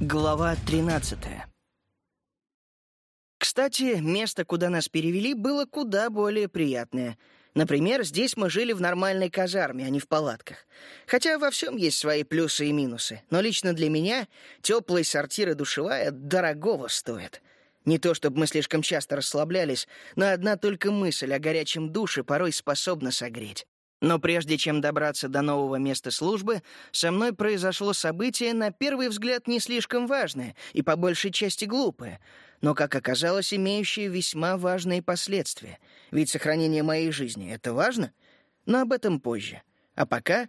Глава 13 Кстати, место, куда нас перевели, было куда более приятное. Например, здесь мы жили в нормальной казарме, а не в палатках. Хотя во всем есть свои плюсы и минусы. Но лично для меня теплые сортиры душевая дорогого стоят. Не то чтобы мы слишком часто расслаблялись, но одна только мысль о горячем душе порой способна согреть. Но прежде чем добраться до нового места службы, со мной произошло событие, на первый взгляд, не слишком важное и по большей части глупое, но, как оказалось, имеющее весьма важные последствия. Ведь сохранение моей жизни — это важно? Но об этом позже. А пока...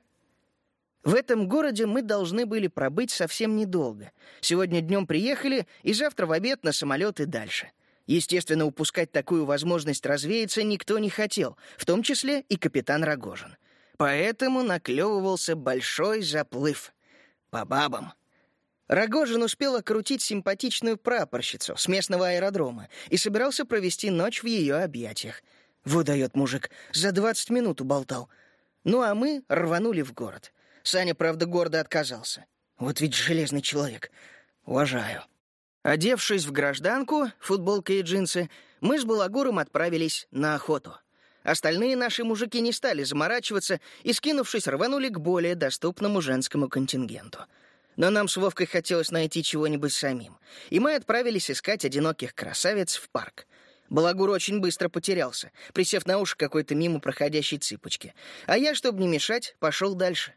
В этом городе мы должны были пробыть совсем недолго. Сегодня днем приехали, и завтра в обед на самолет и дальше — Естественно, упускать такую возможность развеяться никто не хотел, в том числе и капитан Рогожин. Поэтому наклевывался большой заплыв. По бабам. Рогожин успел окрутить симпатичную прапорщицу с местного аэродрома и собирался провести ночь в ее объятиях. Выдает мужик, за двадцать минут уболтал. Ну а мы рванули в город. Саня, правда, гордо отказался. Вот ведь железный человек. Уважаю. Одевшись в гражданку, футболка и джинсы, мы с Балагуром отправились на охоту. Остальные наши мужики не стали заморачиваться и, скинувшись, рванули к более доступному женскому контингенту. Но нам с Вовкой хотелось найти чего-нибудь самим, и мы отправились искать одиноких красавиц в парк. Балагур очень быстро потерялся, присев на уши какой-то мимо проходящей цыпочки. А я, чтобы не мешать, пошел дальше.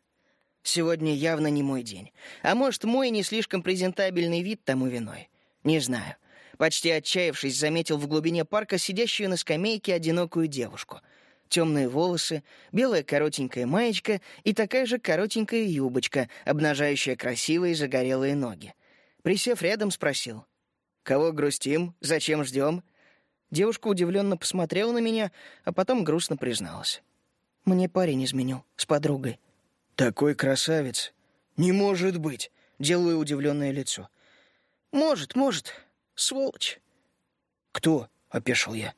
Сегодня явно не мой день. А может, мой не слишком презентабельный вид тому виной. Не знаю. Почти отчаявшись, заметил в глубине парка сидящую на скамейке одинокую девушку. Темные волосы, белая коротенькая маечка и такая же коротенькая юбочка, обнажающая красивые загорелые ноги. Присев рядом, спросил. «Кого грустим? Зачем ждем?» Девушка удивленно посмотрела на меня, а потом грустно призналась. «Мне парень изменил, с подругой». «Такой красавец! Не может быть!» — делаю удивленное лицо. «Может, может. Сволочь». «Кто?» — опешил я.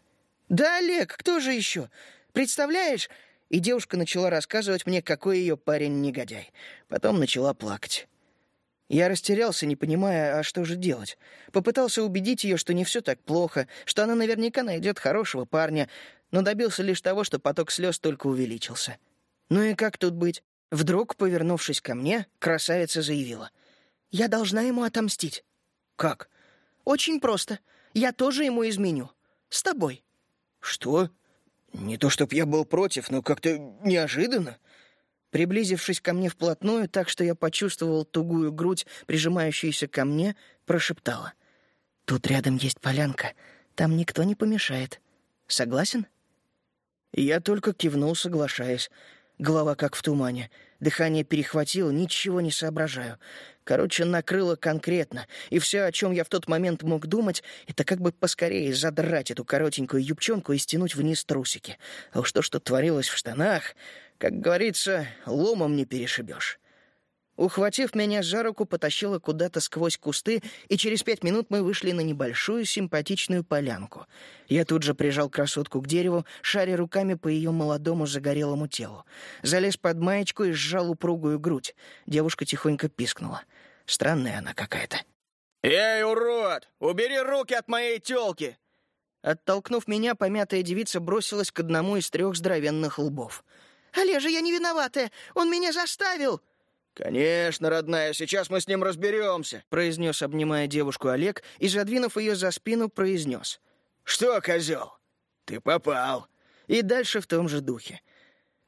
«Да Олег, кто же еще? Представляешь?» И девушка начала рассказывать мне, какой ее парень негодяй. Потом начала плакать. Я растерялся, не понимая, а что же делать. Попытался убедить ее, что не все так плохо, что она наверняка найдет хорошего парня, но добился лишь того, что поток слез только увеличился. Ну и как тут быть? Вдруг, повернувшись ко мне, красавица заявила. «Я должна ему отомстить». «Как?» «Очень просто. Я тоже ему изменю. С тобой». «Что? Не то чтоб я был против, но как-то неожиданно». Приблизившись ко мне вплотную, так что я почувствовал тугую грудь, прижимающуюся ко мне, прошептала. «Тут рядом есть полянка. Там никто не помешает. Согласен?» Я только кивнул, соглашаясь. Голова как в тумане. Дыхание перехватило, ничего не соображаю. Короче, накрыло конкретно, и все, о чем я в тот момент мог думать, это как бы поскорее задрать эту коротенькую юбчонку и стянуть вниз трусики. А уж то, что творилось в штанах, как говорится, ломом не перешибешь. Ухватив меня за руку, потащила куда-то сквозь кусты, и через пять минут мы вышли на небольшую симпатичную полянку. Я тут же прижал красотку к дереву, шаря руками по ее молодому загорелому телу. Залез под маечку и сжал упругую грудь. Девушка тихонько пискнула. Странная она какая-то. «Эй, урод! Убери руки от моей тёлки!» Оттолкнув меня, помятая девица бросилась к одному из трех здоровенных лбов. «Олежа, я не виноватая! Он меня заставил!» «Конечно, родная, сейчас мы с ним разберемся», — произнес, обнимая девушку Олег, и, задвинув ее за спину, произнес. «Что, козел, ты попал». И дальше в том же духе.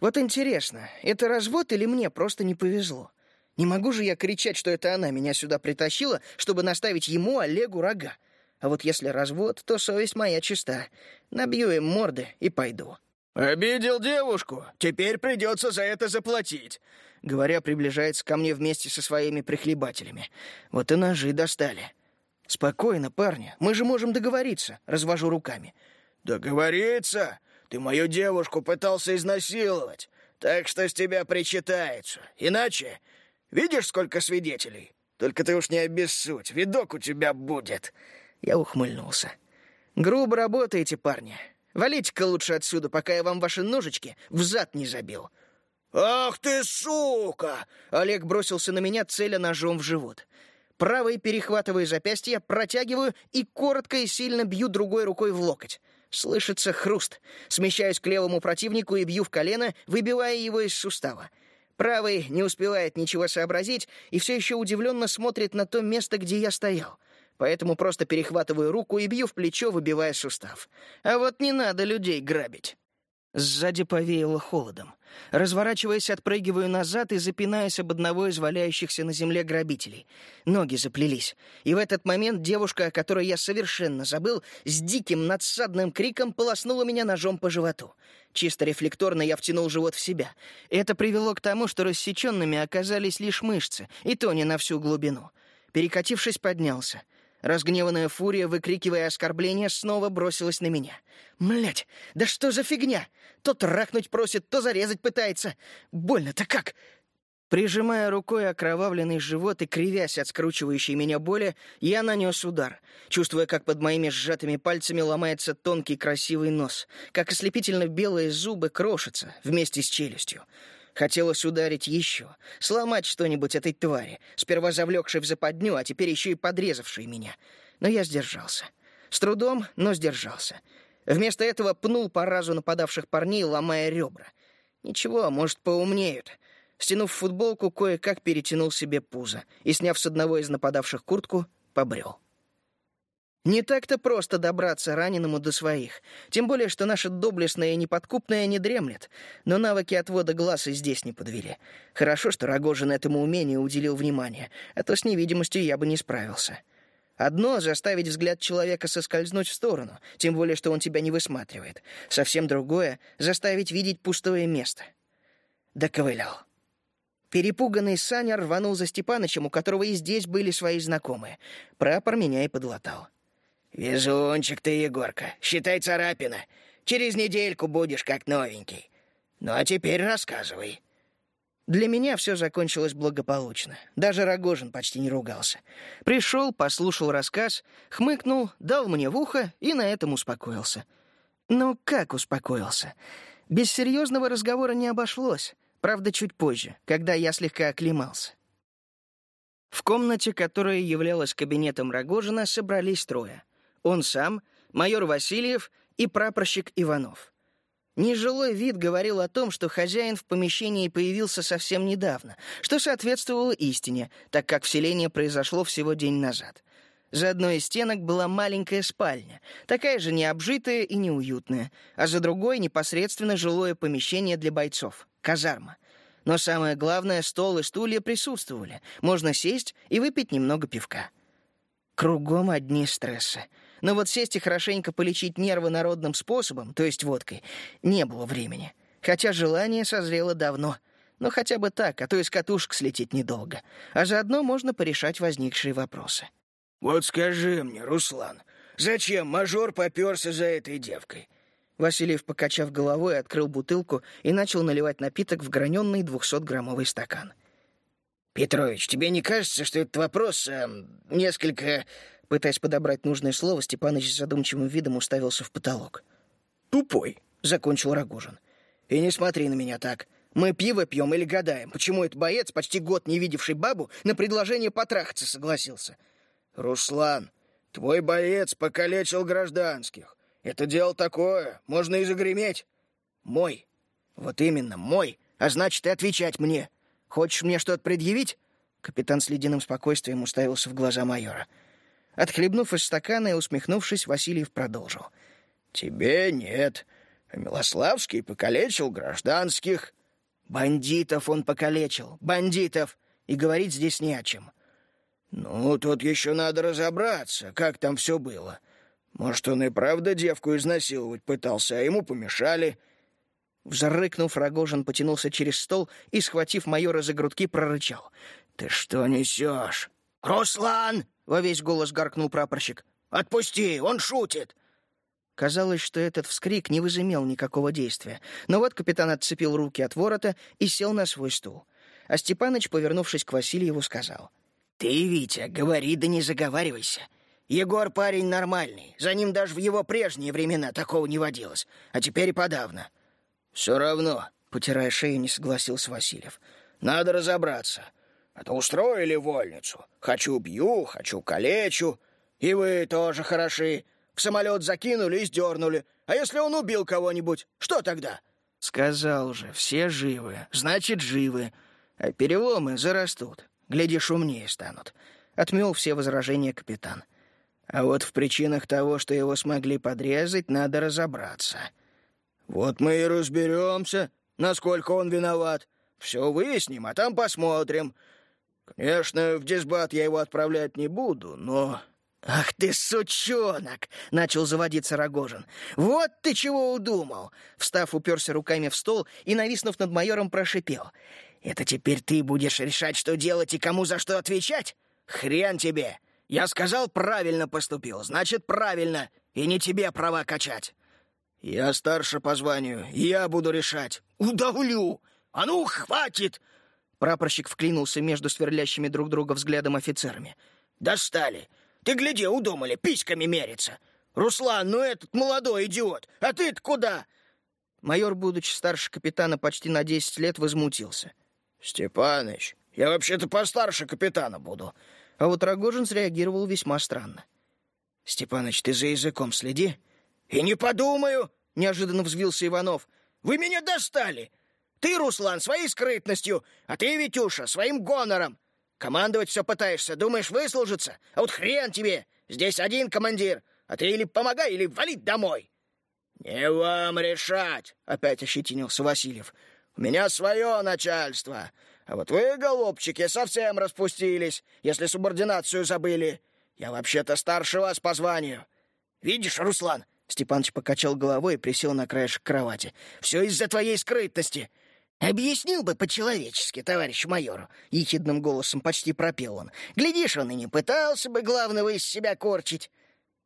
«Вот интересно, это развод или мне просто не повезло? Не могу же я кричать, что это она меня сюда притащила, чтобы наставить ему, Олегу, рога. А вот если развод, то совесть моя чиста. Набью им морды и пойду». «Обидел девушку. Теперь придется за это заплатить говоря, приближается ко мне вместе со своими прихлебателями. Вот и ножи достали. «Спокойно, парни, мы же можем договориться», — развожу руками. «Договориться? Ты мою девушку пытался изнасиловать, так что с тебя причитается. Иначе... Видишь, сколько свидетелей? Только ты уж не обессудь, видок у тебя будет». Я ухмыльнулся. «Грубо работаете, парни. Валите-ка лучше отсюда, пока я вам ваши ножички в зад не забил». «Ах ты, сука!» Олег бросился на меня, целя ножом в живот. Правой перехватываю запястье, протягиваю и коротко и сильно бью другой рукой в локоть. Слышится хруст. Смещаюсь к левому противнику и бью в колено, выбивая его из сустава. Правый не успевает ничего сообразить и все еще удивленно смотрит на то место, где я стоял. Поэтому просто перехватываю руку и бью в плечо, выбивая сустав. А вот не надо людей грабить. Сзади повеяло холодом. Разворачиваясь, отпрыгиваю назад и запинаясь об одного из валяющихся на земле грабителей. Ноги заплелись. И в этот момент девушка, о которой я совершенно забыл, с диким надсадным криком полоснула меня ножом по животу. Чисто рефлекторно я втянул живот в себя. Это привело к тому, что рассеченными оказались лишь мышцы, и то не на всю глубину. Перекатившись, поднялся — Разгневанная фурия, выкрикивая оскорбления, снова бросилась на меня. Млять, да что за фигня? То трахнуть просит, то зарезать пытается. Больно-то как!» Прижимая рукой окровавленный живот и кривясь от скручивающей меня боли, я нанес удар, чувствуя, как под моими сжатыми пальцами ломается тонкий красивый нос, как ослепительно белые зубы крошатся вместе с челюстью. Хотелось ударить еще, сломать что-нибудь этой твари, сперва завлекшей в западню, а теперь еще и подрезавшей меня. Но я сдержался. С трудом, но сдержался. Вместо этого пнул по разу нападавших парней, ломая ребра. Ничего, может, поумнеют. Стянув футболку, кое-как перетянул себе пузо и, сняв с одного из нападавших куртку, побрел. Не так-то просто добраться раненому до своих. Тем более, что наша доблестная и неподкупная не дремлет. Но навыки отвода глаз и здесь не подвели. Хорошо, что Рогожин этому умению уделил внимание, а то с невидимостью я бы не справился. Одно — заставить взгляд человека соскользнуть в сторону, тем более, что он тебя не высматривает. Совсем другое — заставить видеть пустое место. Доковылял. Перепуганный Саня рванул за Степанычем, у которого и здесь были свои знакомые. Прапор меня и подлатал. «Везунчик ты, Егорка, считай царапина. Через недельку будешь как новенький. Ну а теперь рассказывай». Для меня все закончилось благополучно. Даже Рогожин почти не ругался. Пришел, послушал рассказ, хмыкнул, дал мне в ухо и на этом успокоился. Ну, как успокоился? Без серьезного разговора не обошлось. Правда, чуть позже, когда я слегка оклемался. В комнате, которая являлась кабинетом Рогожина, собрались трое — он сам, майор Васильев и прапорщик Иванов. Нежилой вид говорил о том, что хозяин в помещении появился совсем недавно, что соответствовало истине, так как вселение произошло всего день назад. За одной из стенок была маленькая спальня, такая же необжитая и неуютная, а за другой непосредственно жилое помещение для бойцов — казарма. Но самое главное, стол и стулья присутствовали. Можно сесть и выпить немного пивка. Кругом одни стрессы — но вот сесть и хорошенько полечить нервы народным способом, то есть водкой, не было времени. Хотя желание созрело давно. Но хотя бы так, а то из катушек слететь недолго. А заодно можно порешать возникшие вопросы. «Вот скажи мне, Руслан, зачем мажор попёрся за этой девкой?» Васильев, покачав головой, открыл бутылку и начал наливать напиток в граненый двухсотграммовый стакан. «Петрович, тебе не кажется, что этот вопрос э, несколько Пытаясь подобрать нужное слово, Степаныч с задумчивым видом уставился в потолок. «Тупой», — закончил Рогожин. «И не смотри на меня так. Мы пиво пьем или гадаем, почему этот боец, почти год не видевший бабу, на предложение потрахаться согласился. Руслан, твой боец покалечил гражданских. Это дело такое, можно и загреметь. Мой. Вот именно, мой. А значит, и отвечать мне. Хочешь мне что-то предъявить?» Капитан с ледяным спокойствием уставился в глаза майора. — Отхлебнув из стакана и усмехнувшись, Васильев продолжил. «Тебе нет. Милославский покалечил гражданских». «Бандитов он покалечил. Бандитов. И говорить здесь не о чем». «Ну, тут еще надо разобраться, как там все было. Может, он и правда девку изнасиловать пытался, а ему помешали». Взрыкнув, Рогожин потянулся через стол и, схватив майора за грудки, прорычал. «Ты что несешь?» «Руслан!» — во весь голос гаркнул прапорщик. «Отпусти, он шутит!» Казалось, что этот вскрик не возымел никакого действия. Но вот капитан отцепил руки от ворота и сел на свой стул. А Степаныч, повернувшись к Васильеву, сказал. «Ты, Витя, говори да не заговаривайся. Егор парень нормальный. За ним даже в его прежние времена такого не водилось. А теперь и подавно». «Все равно», — потирая шею, не согласился Васильев. «Надо разобраться. А то устроили вольницу. Хочу бью, хочу калечу. И вы тоже хороши. В самолет закинули и сдернули. А если он убил кого-нибудь, что тогда?» «Сказал же, все живы. Значит, живы. А переломы зарастут. Глядишь, умнее станут». Отмел все возражения капитан. «А вот в причинах того, что его смогли подрезать, надо разобраться». «Вот мы и разберемся, насколько он виноват. Все выясним, а там посмотрим. Конечно, в дисбат я его отправлять не буду, но «Ах ты, сучонок!» — начал заводиться Рогожин. «Вот ты чего удумал!» Встав, уперся руками в стол и, нависнув над майором, прошипел. «Это теперь ты будешь решать, что делать и кому за что отвечать? Хрен тебе! Я сказал, правильно поступил, значит, правильно, и не тебе права качать!» «Я старше по званию, я буду решать!» «Удавлю! А ну, хватит!» Прапорщик вклинулся между сверлящими друг друга взглядом офицерами. «Достали! Ты гляди, удумали, письками мериться. Руслан, ну этот молодой идиот, а ты-то куда?» Майор, будучи старше капитана почти на десять лет, возмутился. «Степаныч, я вообще-то постарше капитана буду». А вот Рогожин среагировал весьма странно. «Степаныч, ты за языком следи». «И не подумаю!» — неожиданно взвился Иванов. «Вы меня достали! Ты, Руслан, своей скрытностью, а ты, Витюша, своим гонором. Командовать все пытаешься, думаешь выслужиться? А вот хрен тебе! Здесь один командир, а ты или помогай, или вали домой!» «Не вам решать!» — опять ощетинился Васильев. «У меня свое начальство. А вот вы, голубчики, совсем распустились, если субординацию забыли. Я вообще-то старше вас по званию. Видишь, Руслан?» Степаныч покачал головой и присел на краешек кровати. «Все из-за твоей скрытности. «Объяснил бы по-человечески, товарищ майор», — ехидным голосом почти пропел он. «Глядишь, он и не пытался бы главного из себя корчить».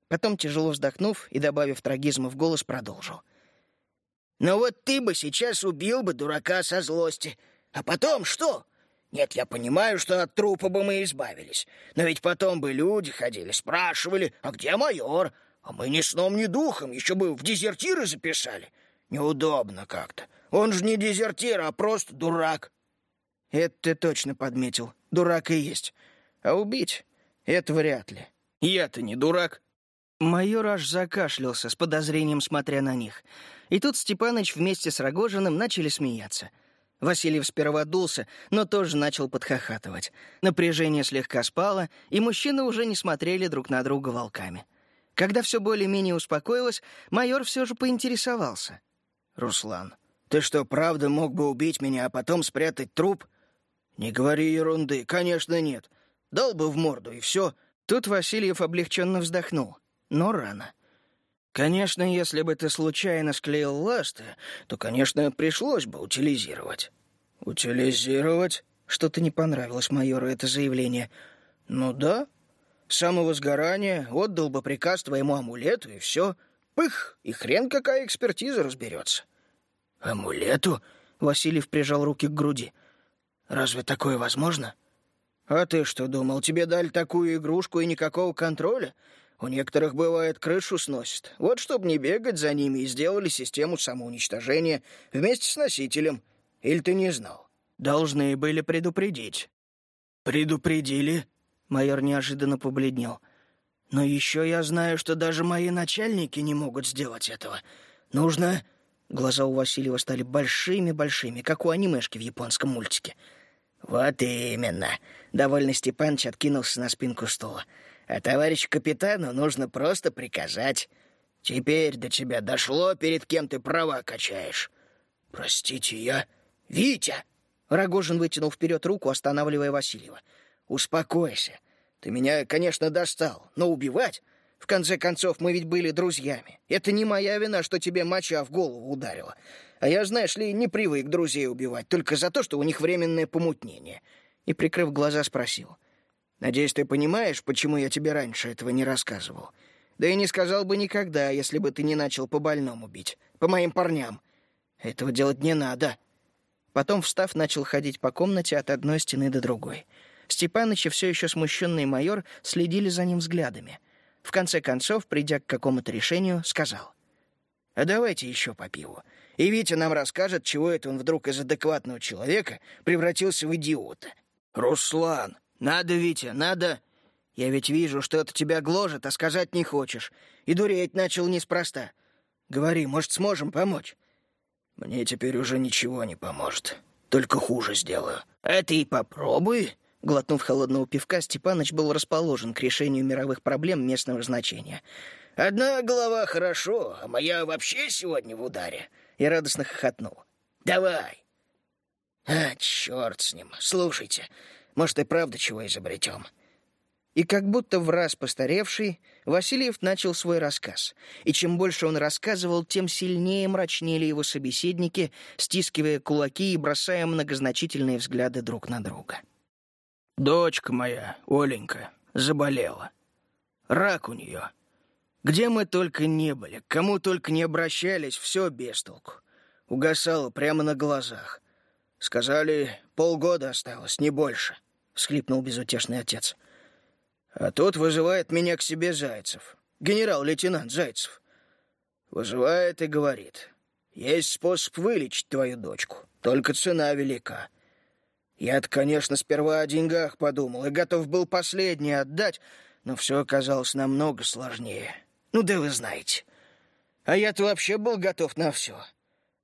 Потом, тяжело вздохнув и добавив трагизма в голос, продолжил. «Но вот ты бы сейчас убил бы дурака со злости. А потом что? Нет, я понимаю, что от трупа бы мы избавились. Но ведь потом бы люди ходили, спрашивали, а где майор? А мы ни сном, ни духом еще бы в дезертиры записали. Неудобно как-то. Он же не дезертир, а просто дурак». «Это ты точно подметил. Дурак и есть. А убить — это вряд ли. Я-то не дурак». Майор аж закашлялся, с подозрением смотря на них. И тут Степаныч вместе с Рогожиным начали смеяться. Васильев сперва дулся, но тоже начал подхохатывать. Напряжение слегка спало, и мужчины уже не смотрели друг на друга волками. Когда все более-менее успокоилось, майор все же поинтересовался. «Руслан, ты что, правда мог бы убить меня, а потом спрятать труп? Не говори ерунды, конечно, нет. Дал бы в морду, и все. Тут Васильев облегченно вздохнул. Но рано. Конечно, если бы ты случайно склеил ласты, то, конечно, пришлось бы утилизировать. Утилизировать? Что-то не понравилось майору это заявление. Ну да. Самого сгорания отдал бы приказ твоему амулету, и все. Пых, и хрен какая экспертиза разберется. «Амулету?» — Васильев прижал руки к груди. «Разве такое возможно?» «А ты что думал, тебе дали такую игрушку и никакого контроля? У некоторых, бывает, крышу сносит. Вот, чтобы не бегать за ними, и сделали систему самоуничтожения вместе с носителем. Или ты не знал? Должны были предупредить». «Предупредили?» — майор неожиданно побледнел. «Но еще я знаю, что даже мои начальники не могут сделать этого. Нужно Глаза у Васильева стали большими-большими, как у анимешки в японском мультике. «Вот именно!» — довольный Степаныч откинулся на спинку стула. «А товарищу капитану нужно просто приказать. Теперь до тебя дошло, перед кем ты права качаешь». «Простите, я...» «Витя!» Рогожин вытянул вперед руку, останавливая Васильева. «Успокойся. Ты меня, конечно, достал, но убивать в конце концов, мы ведь были друзьями. Это не моя вина, что тебе моча в голову ударила. А я, знаешь ли, не привык друзей убивать, только за то, что у них временное помутнение». И, прикрыв глаза, спросил. «Надеюсь, ты понимаешь, почему я тебе раньше этого не рассказывал? Да и не сказал бы никогда, если бы ты не начал по больному бить. По моим парням. Этого делать не надо». Потом, встав, начал ходить по комнате от одной стены до другой. Степаныч и все еще смущенный майор следили за ним взглядами — в конце концов, придя к какому-то решению, сказал. «А давайте еще по пиву. И Витя нам расскажет, чего это он вдруг из адекватного человека превратился в идиота». «Руслан, надо, Витя, надо...» «Я ведь вижу, что это тебя гложет, а сказать не хочешь. И дуреть начал неспроста. Говори, может, сможем помочь?» «Мне теперь уже ничего не поможет. Только хуже сделаю». «Это и попробуй». Глотнув холодного пивка, Степаныч был расположен к решению мировых проблем местного значения. «Одна голова хорошо, а моя вообще сегодня в ударе». И радостно хохотнул. «Давай». «А, черт с ним. Слушайте, может, и правда чего изобретем». И как будто в раз постаревший, Васильев начал свой рассказ. И чем больше он рассказывал, тем сильнее мрачнели его собеседники, стискивая кулаки и бросая многозначительные взгляды друг на друга. «Дочка моя, Оленька, заболела. Рак у нее. Где мы только не были, кому только не обращались, все без толку. Угасало прямо на глазах. Сказали, полгода осталось, не больше», — всхлипнул безутешный отец. — а тут вызывает меня к себе Зайцев. Генерал-лейтенант Зайцев. Вызывает и говорит. Есть способ вылечить твою дочку. Только цена велика. Я-то, конечно, сперва о деньгах подумал и готов был последнее отдать, но все оказалось намного сложнее. Ну да вы знаете. А я-то вообще был готов на все.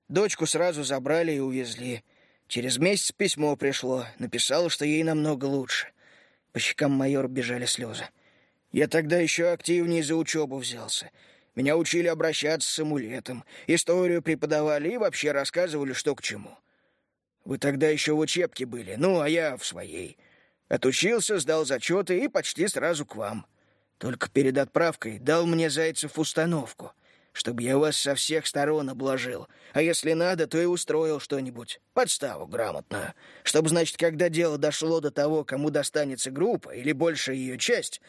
Дочку сразу забрали и увезли. Через месяц письмо пришло. Написала, что ей намного лучше. По щекам майора бежали слезы. «Я тогда еще активнее за учебу взялся. Меня учили обращаться с амулетом, историю преподавали и вообще рассказывали, что к чему. Вы тогда еще в учебке были, ну, а я в своей. Отучился, сдал зачеты и почти сразу к вам. Только перед отправкой дал мне Зайцев установку — чтобы я вас со всех сторон обложил. А если надо, то и устроил что-нибудь. Подставу грамотную. Чтобы, значит, когда дело дошло до того, кому достанется группа или большая ее часть,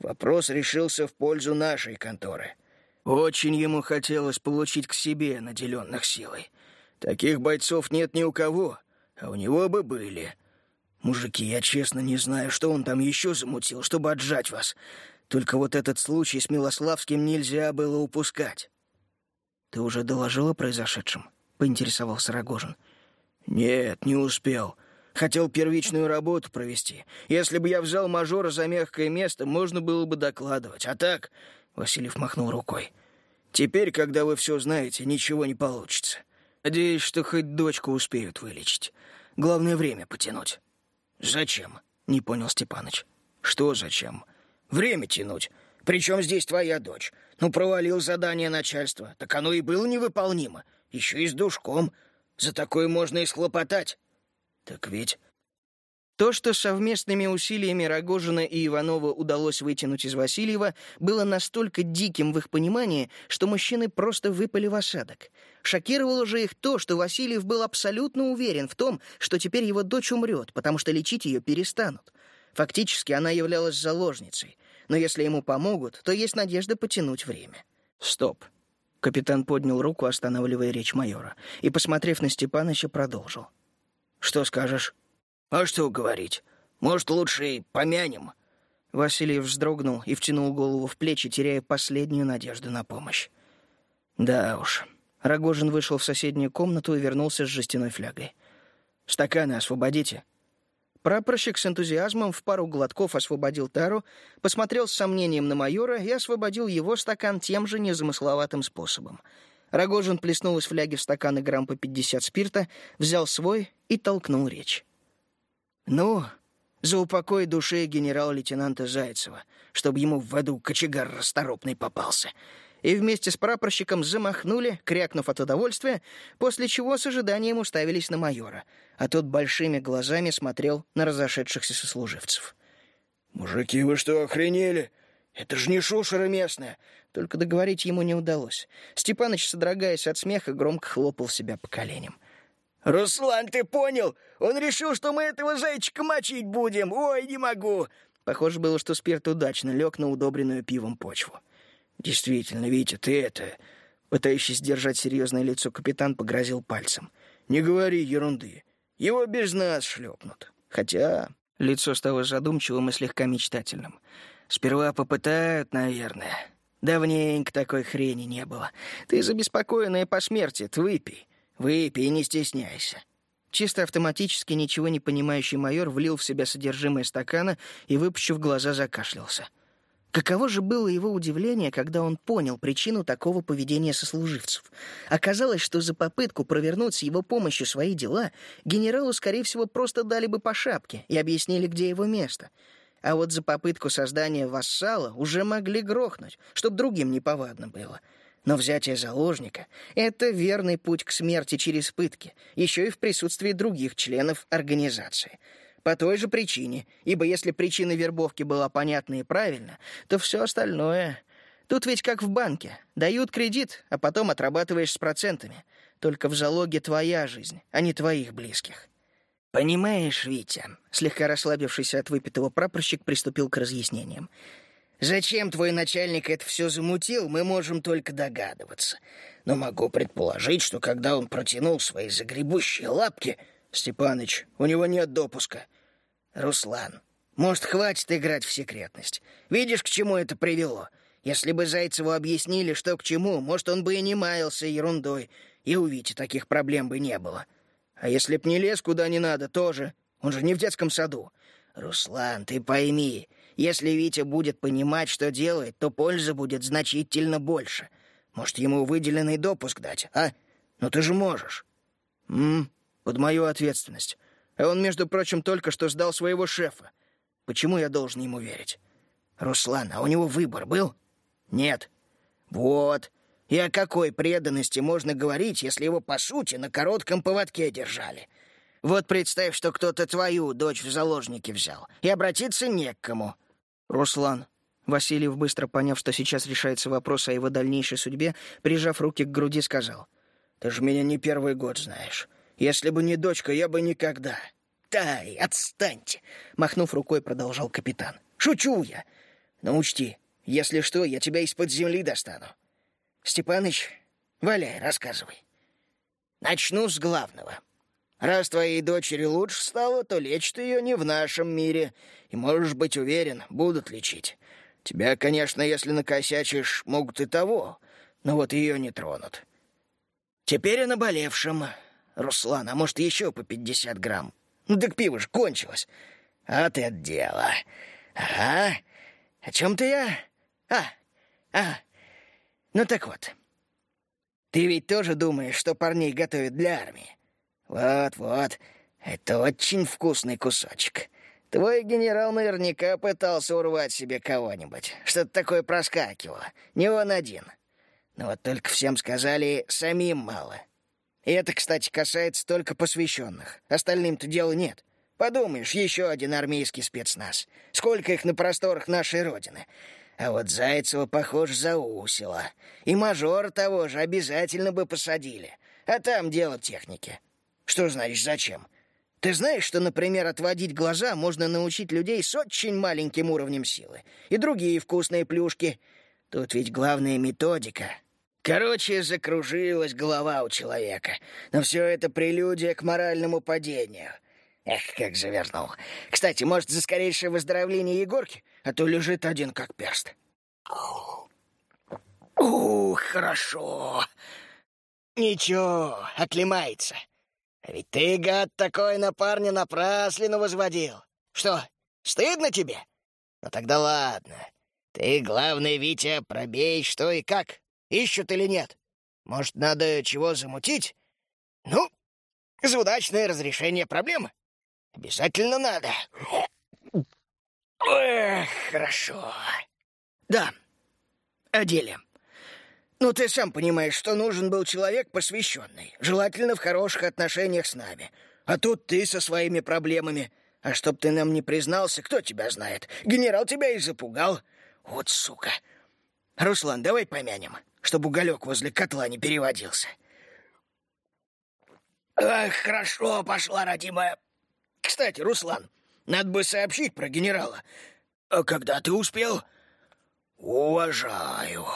вопрос решился в пользу нашей конторы. Очень ему хотелось получить к себе наделенных силой. Таких бойцов нет ни у кого, а у него бы были. Мужики, я честно не знаю, что он там еще замутил, чтобы отжать вас. Только вот этот случай с Милославским нельзя было упускать. «Ты уже доложил о произошедшем?» — поинтересовался Рогожин. «Нет, не успел. Хотел первичную работу провести. Если бы я взял мажора за мягкое место, можно было бы докладывать. А так...» — Васильев махнул рукой. «Теперь, когда вы все знаете, ничего не получится. Надеюсь, что хоть дочку успеют вылечить. Главное, время потянуть». «Зачем?» — не понял Степаныч. «Что зачем?» «Время тянуть. Причем здесь твоя дочь? Ну, провалил задание начальства. Так оно и было невыполнимо. Еще и с душком. За такое можно и схлопотать. Так ведь... То, что совместными усилиями Рогожина и Иванова удалось вытянуть из Васильева, было настолько диким в их понимании, что мужчины просто выпали в осадок. Шокировало же их то, что Васильев был абсолютно уверен в том, что теперь его дочь умрет, потому что лечить ее перестанут. Фактически она являлась заложницей но если ему помогут, то есть надежда потянуть время. Стоп. Капитан поднял руку, останавливая речь майора, и, посмотрев на Степаныча, продолжил. «Что скажешь?» «А что говорить? Может, лучше и помянем?» Василий вздрогнул и втянул голову в плечи, теряя последнюю надежду на помощь. «Да уж». Рогожин вышел в соседнюю комнату и вернулся с жестяной флягой. «Стаканы освободите», Прапорщик с энтузиазмом в пару глотков освободил тару, посмотрел с сомнением на майора и освободил его стакан тем же незамысловатым способом. Рогожин плеснул из фляги в стаканы грамм по пятьдесят спирта, взял свой и толкнул речь. «Ну, за упокой души генерал-лейтенанта Зайцева, чтобы ему в аду кочегар расторопный попался», и вместе с прапорщиком замахнули, крякнув от удовольствия, после чего с ожиданием уставились на майора, а тот большими глазами смотрел на разошедшихся сослуживцев. «Мужики, вы что, охренели? Это же не шушера местная!» Только договорить ему не удалось. Степаныч, содрогаясь от смеха, громко хлопал себя по коленям. «Руслан, ты понял? Он решил, что мы этого зайчика мочить будем! Ой, не могу!» Похоже было, что спирт удачно лег на удобренную пивом почву. «Действительно, Витя, ты это...» Пытающий сдержать серьезное лицо, капитан погрозил пальцем. «Не говори ерунды. Его без нас шлепнут. Хотя...» Лицо стало задумчивым и слегка мечтательным. «Сперва попытают, наверное. Давненько такой хрени не было. Ты забеспокоенная по смерти, ты выпей. Выпей, не стесняйся. Чисто автоматически ничего не понимающий майор влил в себя содержимое стакана и, выпущив глаза, закашлялся. Каково же было его удивление, когда он понял причину такого поведения сослуживцев. Оказалось, что за попытку провернуть с его помощью свои дела генералу, скорее всего, просто дали бы по шапке и объяснили, где его место. А вот за попытку создания вассала уже могли грохнуть, чтоб другим неповадно было. Но взятие заложника — это верный путь к смерти через пытки, еще и в присутствии других членов организации — по той же причине, ибо если причина вербовки была понятна и правильна, то все остальное... Тут ведь как в банке. Дают кредит, а потом отрабатываешь с процентами. Только в залоге твоя жизнь, а не твоих близких. «Понимаешь, Витя», — слегка расслабившийся от выпитого прапорщик приступил к разъяснениям. «Зачем твой начальник это все замутил, мы можем только догадываться. Но могу предположить, что когда он протянул свои загребущие лапки, «Степаныч, у него нет допуска». «Руслан, может, хватит играть в секретность? Видишь, к чему это привело? Если бы Зайцеву объяснили, что к чему, может, он бы и не маялся ерундой, и у Вити таких проблем бы не было. А если б не лез куда не надо, тоже. Он же не в детском саду. Руслан, ты пойми, если Витя будет понимать, что делает, то пользы будет значительно больше. Может, ему выделенный допуск дать, а? Ну ты же можешь. М? Под мою ответственность. А он, между прочим, только что сдал своего шефа. Почему я должен ему верить? Руслан, а у него выбор был? Нет. Вот. И о какой преданности можно говорить, если его, по сути, на коротком поводке держали? Вот представь, что кто-то твою дочь в заложники взял, и обратиться не к кому. Руслан, Васильев, быстро поняв, что сейчас решается вопрос о его дальнейшей судьбе, прижав руки к груди, сказал, «Ты же меня не первый год знаешь. Если бы не дочка, я бы никогда. Тай, отстаньте, махнув рукой, продолжал капитан. Шучу я. Но учти, если что, я тебя из-под земли достану. Степаныч, валяй, рассказывай. Начну с главного. Раз твоей дочери лучше стало, то лечат ее не в нашем мире. И можешь быть уверен, будут лечить. Тебя, конечно, если накосячишь, могут и того, но вот ее не тронут. Теперь о наболевшем. Руслан, а может, еще по пятьдесят грамм? Ну так пиво ж кончилось. А ты от дела. Ага. О чем-то я? А, а. Ну так вот. Ты ведь тоже думаешь, что парней готовят для армии? Вот-вот. Это очень вкусный кусочек. Твой генерал наверняка пытался урвать себе кого-нибудь. Что-то такое проскакивало. Не он один. Но вот только всем сказали, самим мало. И это, кстати, касается только посвященных. Остальным-то дела нет. Подумаешь, еще один армейский спецназ. Сколько их на просторах нашей Родины. А вот Зайцева, похоже, заусила. И мажора того же обязательно бы посадили. А там дело техники. Что значит зачем? Ты знаешь, что, например, отводить глаза можно научить людей с очень маленьким уровнем силы. И другие вкусные плюшки. Тут ведь главная методика. Короче, закружилась голова у человека. Но все это прелюдия к моральному падению. Эх, как завернул. Кстати, может, за скорейшее выздоровление Егорки? А то лежит один как перст. Ух, хорошо. Ничего, оклемается. А ведь ты, гад, такой на парня напраслину возводил. Что, стыдно тебе? Ну тогда ладно. Ты, главное, Витя, пробей что и как. Ищут или нет? Может, надо чего замутить? Ну, за удачное разрешение проблемы. Обязательно надо. Эх, хорошо. Да, о деле. Ну, ты сам понимаешь, что нужен был человек посвященный, желательно в хороших отношениях с нами. А тут ты со своими проблемами. А чтоб ты нам не признался, кто тебя знает? Генерал тебя и запугал. Вот сука. Руслан, давай помянем чтобы уголек возле котла не переводился. Ах, хорошо пошла, родимая. Кстати, Руслан, надо бы сообщить про генерала. А когда ты успел? Уважаю.